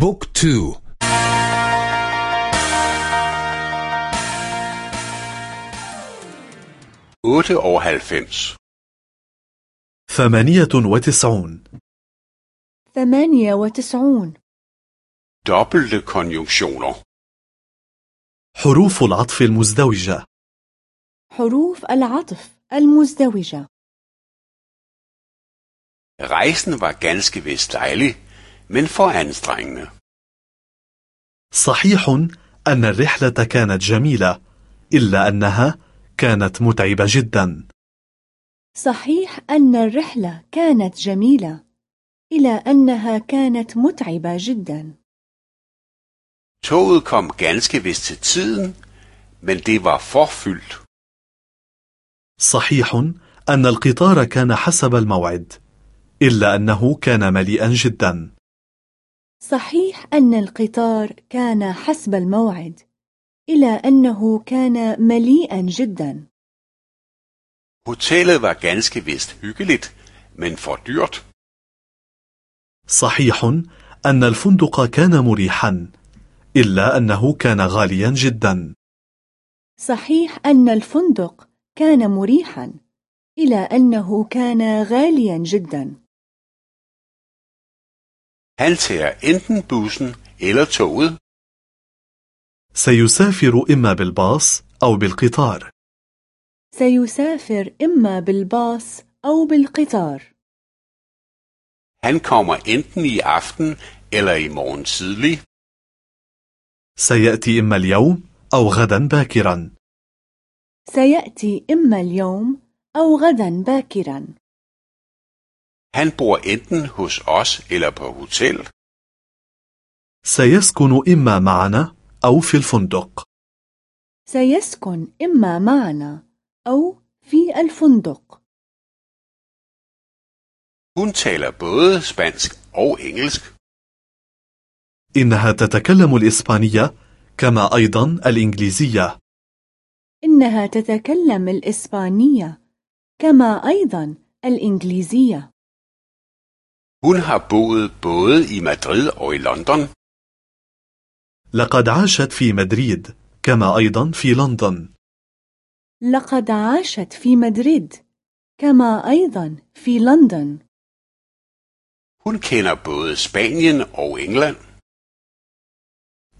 بوك تو. otte og halvfems. ثمانية وتسعون. ثمانية وتسعون. Dobbelte konjunktioner. حروف العطف المزدوجة. حروف العطف المزدوجة. Rejsen var ganske vist dejlig, for anstrengende. صحيح أن الرحلة كانت جميلة إلا أنها كانت متعبة جدا صحيح أن الرحلة كانت جميلة إلى أنها كانت متعبة جدا Toget kom ganske vist til tiden, men det var forfyldt. صحيح أن القطار كان حسب الموعد إلا أنه كان مليئا جدا صحيح أن القطار كان حسب الموعد إلى أنه كان مليئا جدا. Hotellet var ganske vist hyggeligt, men for dyrt. صحيح أن الفندق كان مريحا إلا أنه كان غاليا جدا. صحيح أن الفندق كان مريحا إلى أنه كان غاليا جدا. Han tager enten bussen eller toget. سيسافر إما بالباص أو بالقطار سيسافر إما بالباص أو بالقطار Han kommer enten i aften eller i morgen tidlig. سيأتي إما اليوم أو غدا باكرا سيأتي إما اليوم أو غدا باكرا Han bor enten hos os eller på hotel. سيسكن إما معنا أو في الفندق سيسكن إما معنا أو في الفندق Hun taler både spansk og engelsk. إنها تتكلم الإسبانية كما أيضا الإنجليزية إنها تتكلم الإسبانية كما أيضا الإنجليزية Hun har boet både i Madrid og i London. لقد عاشت في مدريد كما أيضا في لندن لقد عاشت في مدريد كما أيضا في لندن Hun kender både Spanien og England.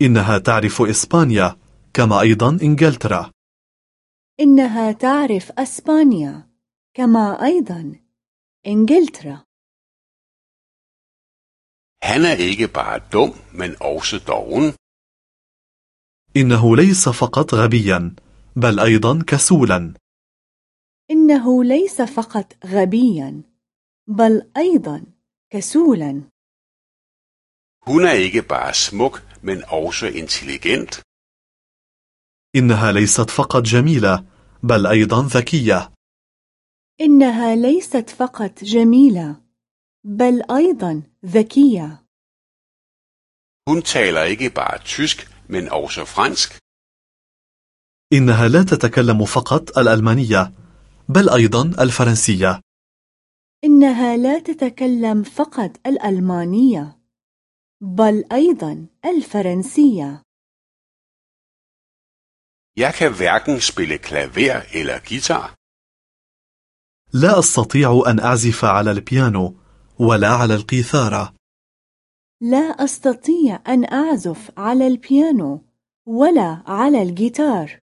إنها تعرف إسبانيا كما أيضا إنجلترا إنها تعرف أسبانيا كما أيضا إنجلترا Han er ikke bare dum, men også doven. إنه ليس فقط غبيا بل أيضا كسولا إنه ليس فقط غبيا بل أيضا كسولا Hun er ikke bare smuk, men også intelligent. إنها ليست فقط جميلة بل أيضا ذكية إنها ليست فقط جميلة بل أيضا ذكية Hun taler ikke bare tysk, men også fransk. إنها لا تتكلم فقط الألمانية بل أيضا الفرنسية إنها لا تتكلم فقط الألمانية بل أيضا الفرنسية Jeg kan hverken spille klaver eller guitar. لا أستطيع أن أعزف على البيانو ولا على القيثارة لا أستطيع أن أعزف على البيانو ولا على الجيتار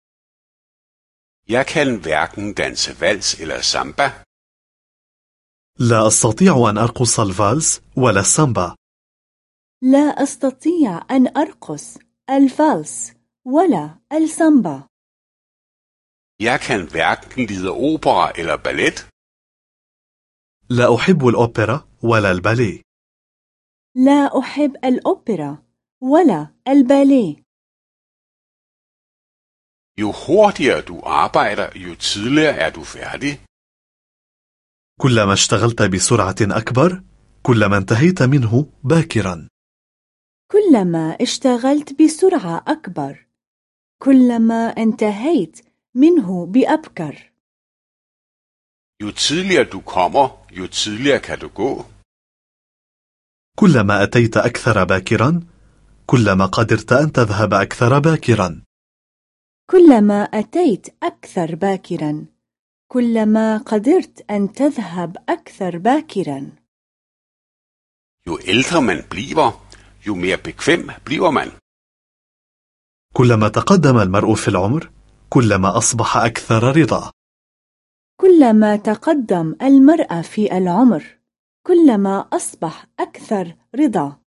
Jeg kan hverken danse vals eller samba. لا أستطيع أن أرقص الفالس ولا السامبا لا أستطيع أن أرقص الفالس ولا السامبا Jeg kan hverken lide opera eller ballet. لا أحب الأوبرا ولا الباليه. لا أحب الأوبرا ولا الباليه. Jo hurtigere du arbejder, jo tidligere er du færdig. كلما اشتغلت بسرعة أكبر كلما انتهيت منه باكرا. كلما اشتغلت بسرعة أكبر كلما انتهيت منه بأبكر. Jo tidligere du kommer, jo tidligere kan du gå. كلما أتيت أكثر باكرا كلما قدرت أن تذهب أكثر باكرا كلما أتيت أكثر باكرا كلما قدرت أن تذهب أكثر باكرا Jo ældre man bliver, jo mere bekvem bliver man. كلما تقدم المرء في العمر كلما أصبح أكثر رضا كلما تقدم المرأة في العمر كلما أصبح أكثر رضا.